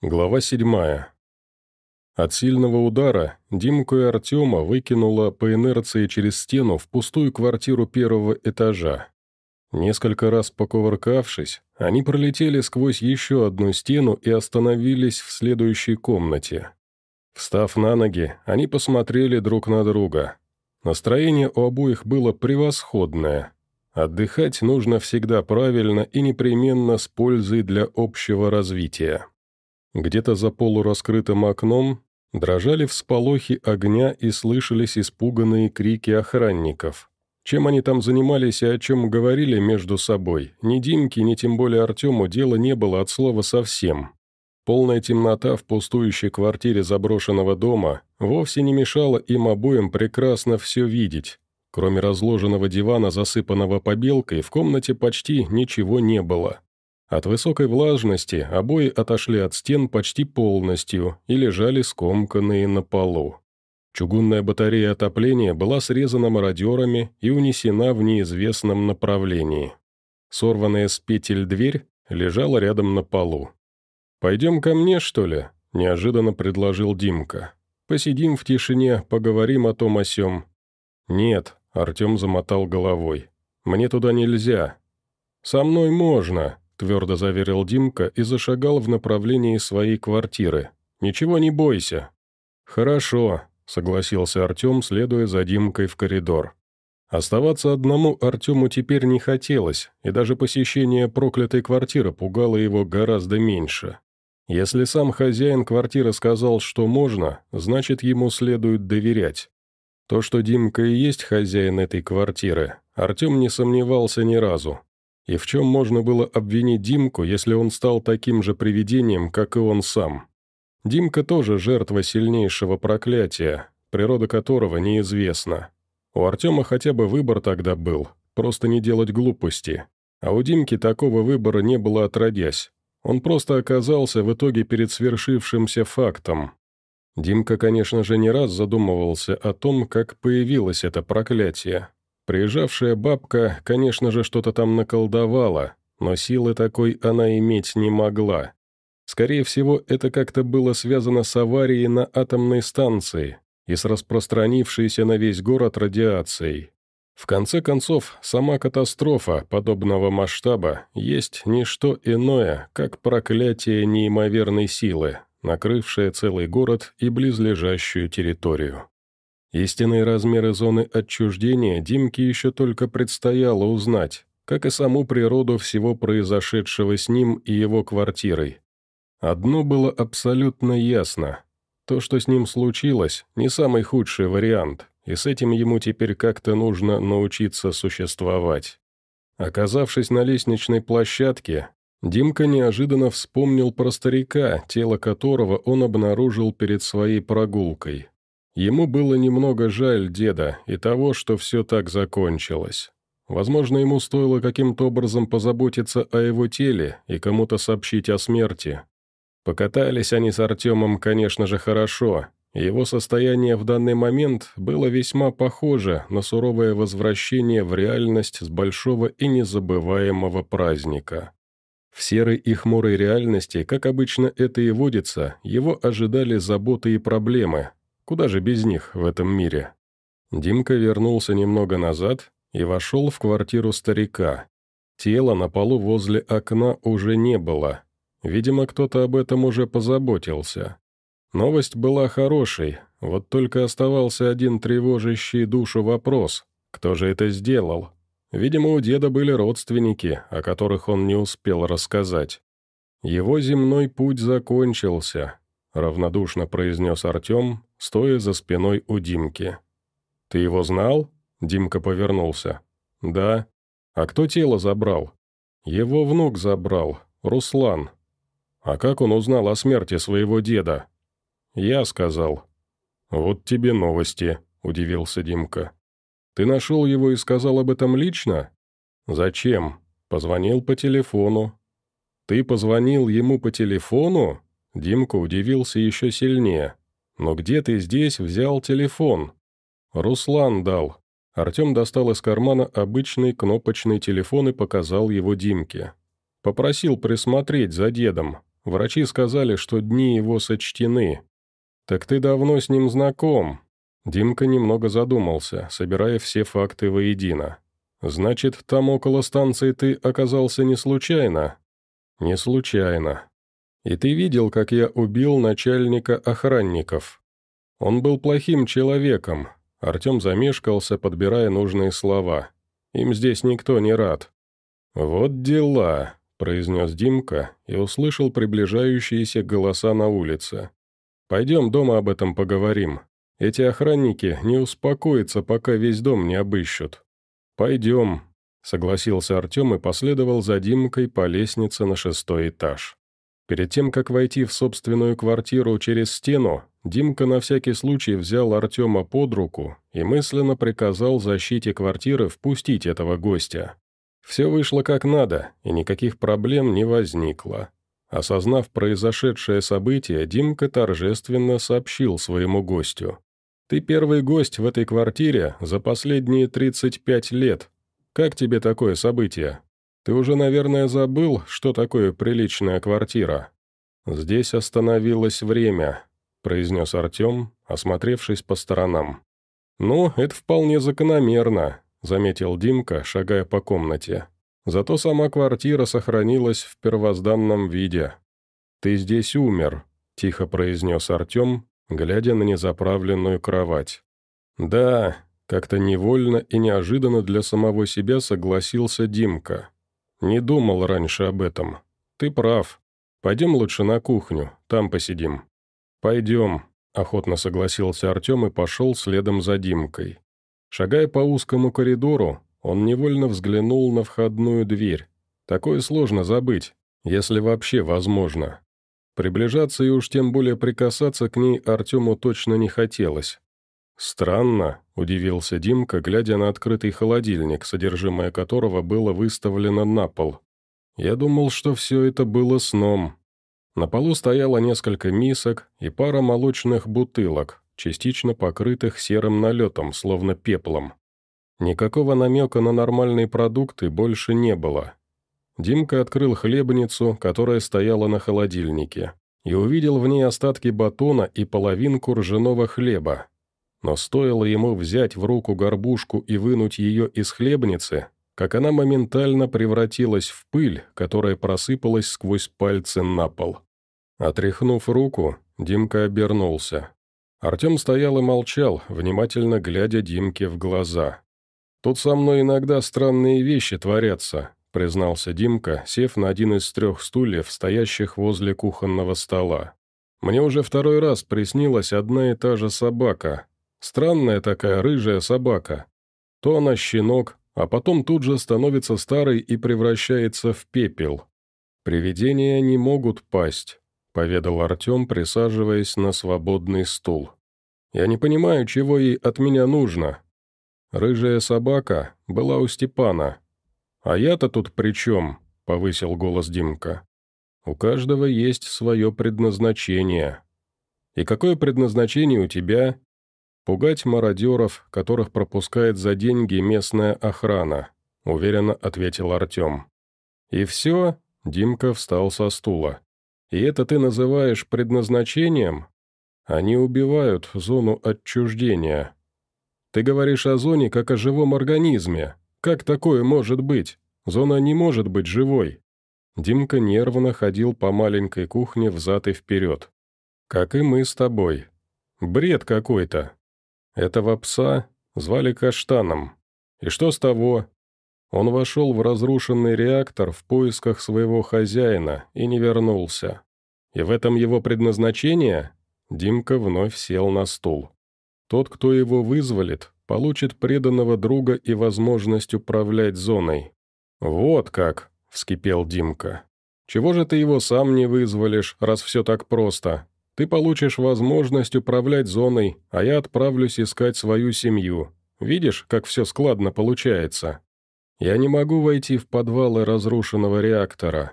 Глава седьмая. От сильного удара Димку и Артема выкинуло по инерции через стену в пустую квартиру первого этажа. Несколько раз покувыркавшись, они пролетели сквозь еще одну стену и остановились в следующей комнате. Встав на ноги, они посмотрели друг на друга. Настроение у обоих было превосходное. Отдыхать нужно всегда правильно и непременно с пользой для общего развития. Где-то за полураскрытым окном дрожали всполохи огня и слышались испуганные крики охранников. Чем они там занимались и о чем говорили между собой, ни Димке, ни тем более Артему дела не было от слова совсем. Полная темнота в пустующей квартире заброшенного дома вовсе не мешала им обоим прекрасно все видеть. Кроме разложенного дивана, засыпанного побелкой, в комнате почти ничего не было. От высокой влажности обои отошли от стен почти полностью и лежали скомканные на полу. Чугунная батарея отопления была срезана мародерами и унесена в неизвестном направлении. Сорванная с петель дверь лежала рядом на полу. «Пойдем ко мне, что ли?» – неожиданно предложил Димка. «Посидим в тишине, поговорим о том о сём». «Нет», – Артем замотал головой. «Мне туда нельзя». «Со мной можно», твердо заверил Димка и зашагал в направлении своей квартиры. «Ничего не бойся». «Хорошо», — согласился Артем, следуя за Димкой в коридор. Оставаться одному Артему теперь не хотелось, и даже посещение проклятой квартиры пугало его гораздо меньше. Если сам хозяин квартиры сказал, что можно, значит, ему следует доверять. То, что Димка и есть хозяин этой квартиры, Артем не сомневался ни разу. И в чем можно было обвинить Димку, если он стал таким же привидением, как и он сам? Димка тоже жертва сильнейшего проклятия, природа которого неизвестна. У Артема хотя бы выбор тогда был, просто не делать глупости. А у Димки такого выбора не было отродясь. Он просто оказался в итоге перед свершившимся фактом. Димка, конечно же, не раз задумывался о том, как появилось это проклятие, Приезжавшая бабка, конечно же, что-то там наколдовала, но силы такой она иметь не могла. Скорее всего, это как-то было связано с аварией на атомной станции и с распространившейся на весь город радиацией. В конце концов, сама катастрофа подобного масштаба есть не что иное, как проклятие неимоверной силы, накрывшее целый город и близлежащую территорию. Истинные размеры зоны отчуждения Димке еще только предстояло узнать, как и саму природу всего произошедшего с ним и его квартирой. Одно было абсолютно ясно. То, что с ним случилось, не самый худший вариант, и с этим ему теперь как-то нужно научиться существовать. Оказавшись на лестничной площадке, Димка неожиданно вспомнил про старика, тело которого он обнаружил перед своей прогулкой. Ему было немного жаль деда и того, что все так закончилось. Возможно, ему стоило каким-то образом позаботиться о его теле и кому-то сообщить о смерти. Покатались они с Артемом, конечно же, хорошо, его состояние в данный момент было весьма похоже на суровое возвращение в реальность с большого и незабываемого праздника. В серой и хмурой реальности, как обычно это и водится, его ожидали заботы и проблемы, Куда же без них в этом мире? Димка вернулся немного назад и вошел в квартиру старика. Тела на полу возле окна уже не было. Видимо, кто-то об этом уже позаботился. Новость была хорошей, вот только оставался один тревожащий душу вопрос. Кто же это сделал? Видимо, у деда были родственники, о которых он не успел рассказать. Его земной путь закончился, равнодушно произнес Артем, стоя за спиной у Димки. «Ты его знал?» Димка повернулся. «Да. А кто тело забрал?» «Его внук забрал, Руслан. А как он узнал о смерти своего деда?» «Я сказал». «Вот тебе новости», — удивился Димка. «Ты нашел его и сказал об этом лично?» «Зачем?» «Позвонил по телефону». «Ты позвонил ему по телефону?» Димка удивился еще сильнее. «Но где ты здесь взял телефон?» «Руслан дал». Артем достал из кармана обычный кнопочный телефон и показал его Димке. «Попросил присмотреть за дедом. Врачи сказали, что дни его сочтены. Так ты давно с ним знаком?» Димка немного задумался, собирая все факты воедино. «Значит, там около станции ты оказался не случайно?» «Не случайно. И ты видел, как я убил начальника охранников. Он был плохим человеком». Артем замешкался, подбирая нужные слова. «Им здесь никто не рад». «Вот дела», — произнес Димка и услышал приближающиеся голоса на улице. «Пойдем дома об этом поговорим. Эти охранники не успокоятся, пока весь дом не обыщут». «Пойдем», — согласился Артем и последовал за Димкой по лестнице на шестой этаж. Перед тем, как войти в собственную квартиру через стену, Димка на всякий случай взял Артема под руку и мысленно приказал защите квартиры впустить этого гостя. Все вышло как надо, и никаких проблем не возникло. Осознав произошедшее событие, Димка торжественно сообщил своему гостю. Ты первый гость в этой квартире за последние 35 лет. Как тебе такое событие? Ты уже, наверное, забыл, что такое приличная квартира. Здесь остановилось время», — произнес Артем, осмотревшись по сторонам. «Ну, это вполне закономерно», — заметил Димка, шагая по комнате. «Зато сама квартира сохранилась в первозданном виде». «Ты здесь умер», — тихо произнес Артем, глядя на незаправленную кровать. «Да», — как-то невольно и неожиданно для самого себя согласился Димка. «Не думал раньше об этом. Ты прав. Пойдем лучше на кухню, там посидим». «Пойдем», — охотно согласился Артем и пошел следом за Димкой. Шагая по узкому коридору, он невольно взглянул на входную дверь. Такое сложно забыть, если вообще возможно. Приближаться и уж тем более прикасаться к ней Артему точно не хотелось. «Странно», — удивился Димка, глядя на открытый холодильник, содержимое которого было выставлено на пол. «Я думал, что все это было сном». На полу стояло несколько мисок и пара молочных бутылок, частично покрытых серым налетом, словно пеплом. Никакого намека на нормальные продукты больше не было. Димка открыл хлебницу, которая стояла на холодильнике, и увидел в ней остатки батона и половинку ржаного хлеба. Но стоило ему взять в руку горбушку и вынуть ее из хлебницы, как она моментально превратилась в пыль, которая просыпалась сквозь пальцы на пол. Отряхнув руку, Димка обернулся. Артем стоял и молчал, внимательно глядя Димке в глаза. «Тут со мной иногда странные вещи творятся», — признался Димка, сев на один из трех стульев, стоящих возле кухонного стола. «Мне уже второй раз приснилась одна и та же собака. Странная такая рыжая собака. То она щенок, а потом тут же становится старой и превращается в пепел. Привидения не могут пасть», — поведал Артем, присаживаясь на свободный стул. «Я не понимаю, чего ей от меня нужно. Рыжая собака была у Степана, «А я-то тут при чем?» — повысил голос Димка. «У каждого есть свое предназначение. И какое предназначение у тебя?» «Пугать мародеров, которых пропускает за деньги местная охрана», — уверенно ответил Артем. «И все?» — Димка встал со стула. «И это ты называешь предназначением? Они убивают зону отчуждения. Ты говоришь о зоне как о живом организме, как такое может быть? Зона не может быть живой». Димка нервно ходил по маленькой кухне взад и вперед. «Как и мы с тобой. Бред какой-то. Этого пса звали Каштаном. И что с того? Он вошел в разрушенный реактор в поисках своего хозяина и не вернулся. И в этом его предназначение?» Димка вновь сел на стул. «Тот, кто его вызволит, получит преданного друга и возможность управлять зоной. «Вот как!» — вскипел Димка. «Чего же ты его сам не вызволишь, раз все так просто? Ты получишь возможность управлять зоной, а я отправлюсь искать свою семью. Видишь, как все складно получается? Я не могу войти в подвалы разрушенного реактора.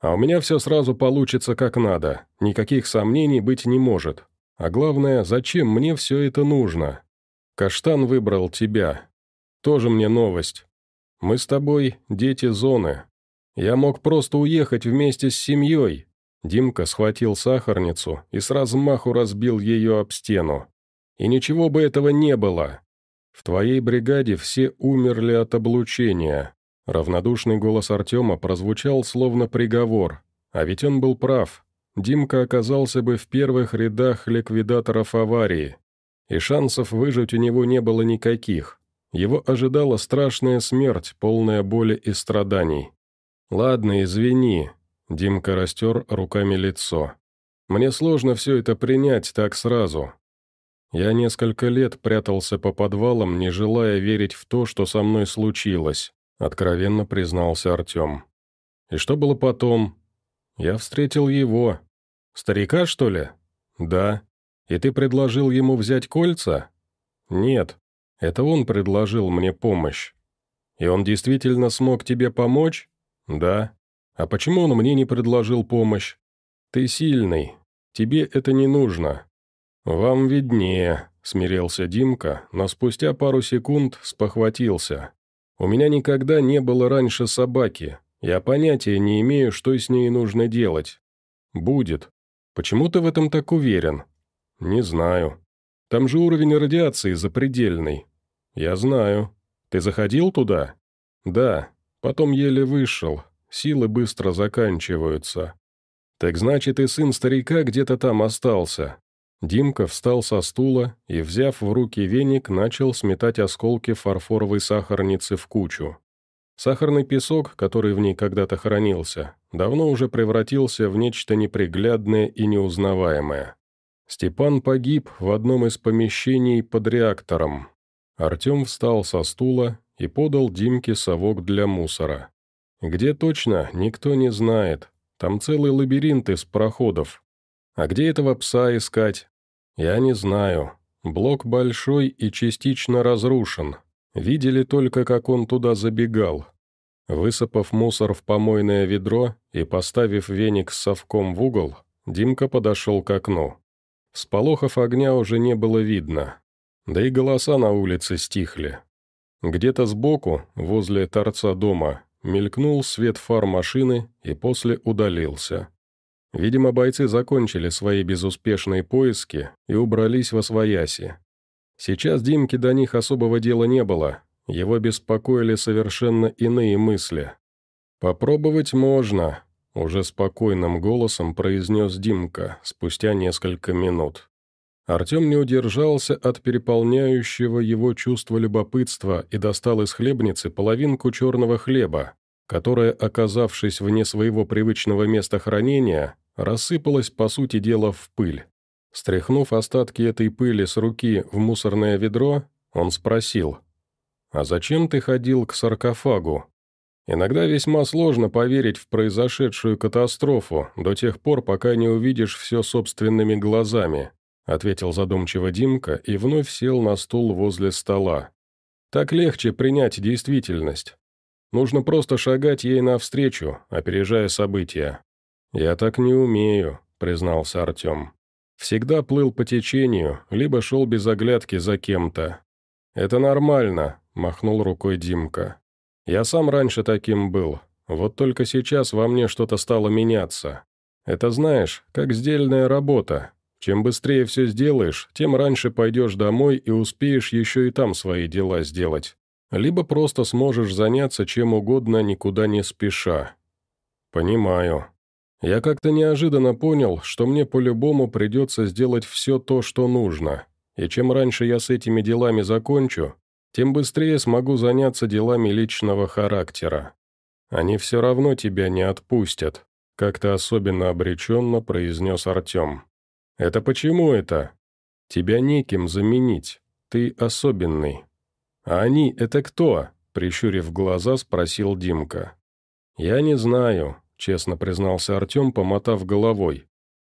А у меня все сразу получится как надо, никаких сомнений быть не может. А главное, зачем мне все это нужно? Каштан выбрал тебя. Тоже мне новость. Мы с тобой дети зоны. Я мог просто уехать вместе с семьей. Димка схватил сахарницу и с размаху разбил ее об стену. «И ничего бы этого не было! В твоей бригаде все умерли от облучения». Равнодушный голос Артема прозвучал словно приговор, а ведь он был прав. Димка оказался бы в первых рядах ликвидаторов аварии, и шансов выжить у него не было никаких. Его ожидала страшная смерть, полная боли и страданий. «Ладно, извини», — Димка растер руками лицо. «Мне сложно все это принять так сразу. Я несколько лет прятался по подвалам, не желая верить в то, что со мной случилось», — откровенно признался Артем. «И что было потом?» «Я встретил его. Старика, что ли?» «Да. И ты предложил ему взять кольца?» «Нет. Это он предложил мне помощь. И он действительно смог тебе помочь? Да. А почему он мне не предложил помощь? Ты сильный. Тебе это не нужно. Вам виднее, смирился Димка, но спустя пару секунд спохватился. У меня никогда не было раньше собаки. Я понятия не имею, что с ней нужно делать. Будет. Почему ты в этом так уверен? Не знаю. Там же уровень радиации запредельный. «Я знаю. Ты заходил туда?» «Да. Потом еле вышел. Силы быстро заканчиваются». «Так значит, и сын старика где-то там остался». Димка встал со стула и, взяв в руки веник, начал сметать осколки фарфоровой сахарницы в кучу. Сахарный песок, который в ней когда-то хранился, давно уже превратился в нечто неприглядное и неузнаваемое. Степан погиб в одном из помещений под реактором, Артем встал со стула и подал Димке совок для мусора. Где точно, никто не знает. Там целый лабиринт из проходов. А где этого пса искать? Я не знаю. Блок большой и частично разрушен. Видели только, как он туда забегал. Высыпав мусор в помойное ведро и поставив веник с совком в угол, Димка подошел к окну. Сполохов огня уже не было видно. Да и голоса на улице стихли. Где-то сбоку, возле торца дома, мелькнул свет фар машины и после удалился. Видимо, бойцы закончили свои безуспешные поиски и убрались во свояси. Сейчас Димке до них особого дела не было, его беспокоили совершенно иные мысли. «Попробовать можно», — уже спокойным голосом произнес Димка спустя несколько минут. Артем не удержался от переполняющего его чувства любопытства и достал из хлебницы половинку черного хлеба, которая, оказавшись вне своего привычного места хранения, рассыпалась, по сути дела, в пыль. Стряхнув остатки этой пыли с руки в мусорное ведро, он спросил, «А зачем ты ходил к саркофагу?» Иногда весьма сложно поверить в произошедшую катастрофу до тех пор, пока не увидишь все собственными глазами ответил задумчиво Димка и вновь сел на стул возле стола. «Так легче принять действительность. Нужно просто шагать ей навстречу, опережая события». «Я так не умею», — признался Артем. «Всегда плыл по течению, либо шел без оглядки за кем-то». «Это нормально», — махнул рукой Димка. «Я сам раньше таким был, вот только сейчас во мне что-то стало меняться. Это знаешь, как сдельная работа, чем быстрее все сделаешь, тем раньше пойдешь домой и успеешь еще и там свои дела сделать. Либо просто сможешь заняться чем угодно, никуда не спеша. Понимаю. Я как-то неожиданно понял, что мне по-любому придется сделать все то, что нужно. И чем раньше я с этими делами закончу, тем быстрее смогу заняться делами личного характера. Они все равно тебя не отпустят, как-то особенно обреченно произнес Артем. «Это почему это? Тебя неким заменить. Ты особенный». «А они — это кто?» — прищурив глаза, спросил Димка. «Я не знаю», — честно признался Артем, помотав головой.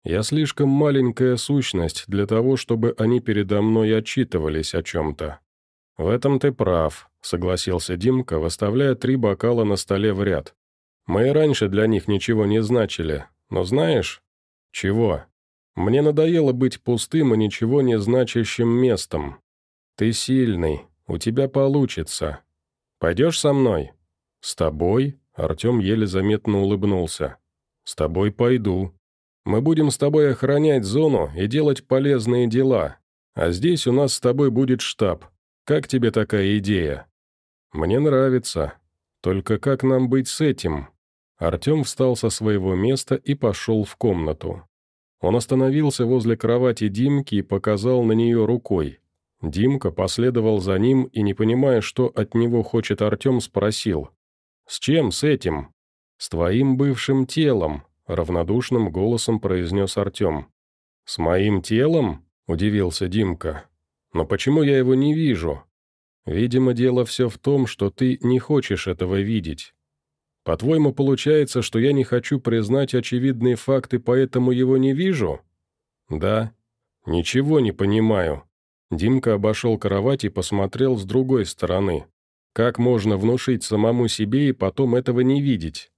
«Я слишком маленькая сущность для того, чтобы они передо мной отчитывались о чем-то». «В этом ты прав», — согласился Димка, выставляя три бокала на столе в ряд. «Мы и раньше для них ничего не значили, но знаешь...» «Чего?» Мне надоело быть пустым и ничего не значащим местом. Ты сильный, у тебя получится. Пойдешь со мной?» «С тобой?» — Артем еле заметно улыбнулся. «С тобой пойду. Мы будем с тобой охранять зону и делать полезные дела. А здесь у нас с тобой будет штаб. Как тебе такая идея?» «Мне нравится. Только как нам быть с этим?» Артем встал со своего места и пошел в комнату. Он остановился возле кровати Димки и показал на нее рукой. Димка последовал за ним и, не понимая, что от него хочет Артем, спросил. «С чем с этим?» «С твоим бывшим телом», — равнодушным голосом произнес Артем. «С моим телом?» — удивился Димка. «Но почему я его не вижу?» «Видимо, дело все в том, что ты не хочешь этого видеть. По-твоему, получается, что я не хочу признать очевидные факты, поэтому его не вижу?» «Да». «Ничего не понимаю», Димка обошел кровать и посмотрел с другой стороны. Как можно внушить самому себе и потом этого не видеть?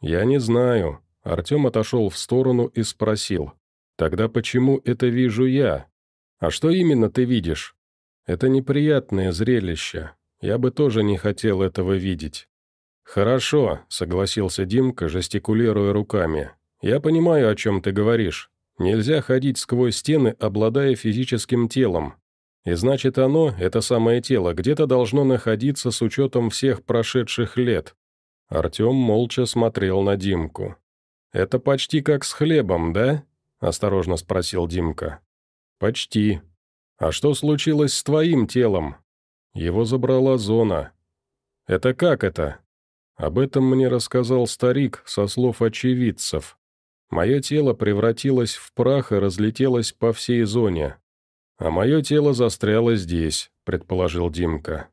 Я не знаю. Артем отошел в сторону и спросил. Тогда почему это вижу я? А что именно ты видишь? Это неприятное зрелище. Я бы тоже не хотел этого видеть. «Хорошо», — согласился Димка, жестикулируя руками. «Я понимаю, о чем ты говоришь. Нельзя ходить сквозь стены, обладая физическим телом. И значит оно, это самое тело, где-то должно находиться с учетом всех прошедших лет. Артем молча смотрел на Димку. «Это почти как с хлебом, да?» – осторожно спросил Димка. «Почти. А что случилось с твоим телом?» «Его забрала зона». «Это как это?» Об этом мне рассказал старик со слов очевидцев. Мое тело превратилось в прах и разлетелось по всей зоне. А мое тело застряло здесь, предположил Димка.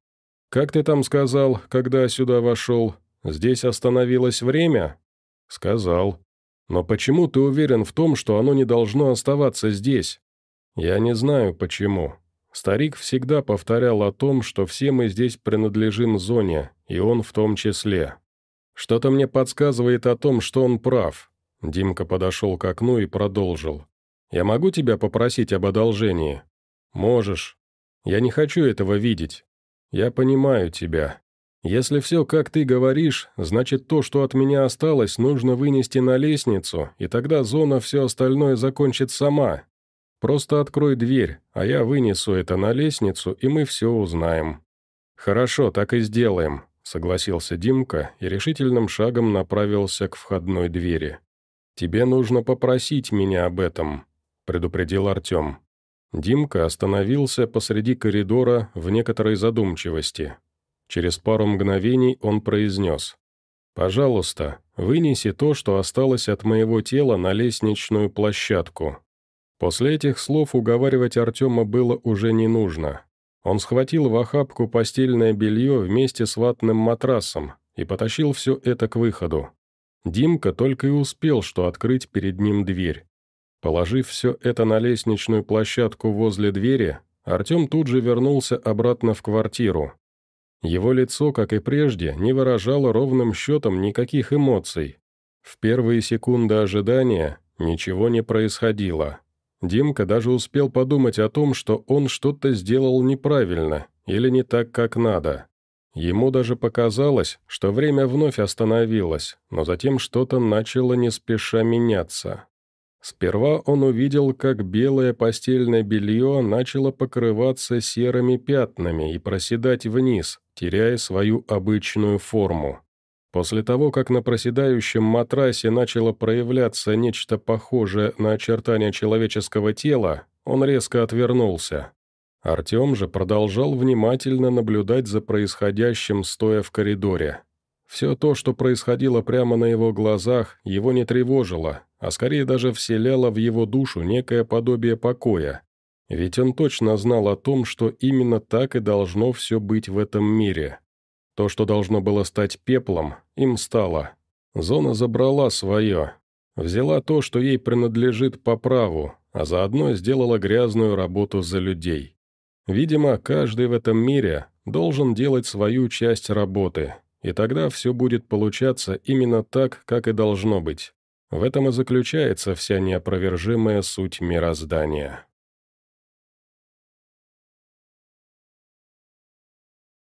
Как ты там сказал, когда сюда вошел? Здесь остановилось время? Сказал. Но почему ты уверен в том, что оно не должно оставаться здесь? Я не знаю, почему. Старик всегда повторял о том, что все мы здесь принадлежим зоне, и он в том числе. Что-то мне подсказывает о том, что он прав. Димка подошел к окну и продолжил. «Я могу тебя попросить об одолжении?» «Можешь. Я не хочу этого видеть. Я понимаю тебя. Если все, как ты говоришь, значит то, что от меня осталось, нужно вынести на лестницу, и тогда зона все остальное закончит сама. Просто открой дверь, а я вынесу это на лестницу, и мы все узнаем». «Хорошо, так и сделаем», — согласился Димка и решительным шагом направился к входной двери. «Тебе нужно попросить меня об этом», — предупредил Артем. Димка остановился посреди коридора в некоторой задумчивости. Через пару мгновений он произнес. «Пожалуйста, вынеси то, что осталось от моего тела на лестничную площадку». После этих слов уговаривать Артема было уже не нужно. Он схватил в охапку постельное белье вместе с ватным матрасом и потащил все это к выходу. Димка только и успел, что открыть перед ним дверь. Положив все это на лестничную площадку возле двери, Артем тут же вернулся обратно в квартиру. Его лицо, как и прежде, не выражало ровным счетом никаких эмоций. В первые секунды ожидания ничего не происходило. Димка даже успел подумать о том, что он что-то сделал неправильно или не так, как надо. Ему даже показалось, что время вновь остановилось, но затем что-то начало не спеша меняться. Сперва он увидел, как белое постельное белье начало покрываться серыми пятнами и проседать вниз, теряя свою обычную форму. После того, как на проседающем матрасе начало проявляться нечто похожее на очертания человеческого тела, он резко отвернулся. Артем же продолжал внимательно наблюдать за происходящим, стоя в коридоре. Все то, что происходило прямо на его глазах, его не тревожило, а скорее даже вселяло в его душу некое подобие покоя. Ведь он точно знал о том, что именно так и должно все быть в этом мире. То, что должно было стать пеплом, им стало. Зона забрала свое. Взяла то, что ей принадлежит по праву, а заодно сделала грязную работу за людей. Видимо, каждый в этом мире должен делать свою часть работы, и тогда все будет получаться именно так, как и должно быть. В этом и заключается вся неопровержимая суть мироздания.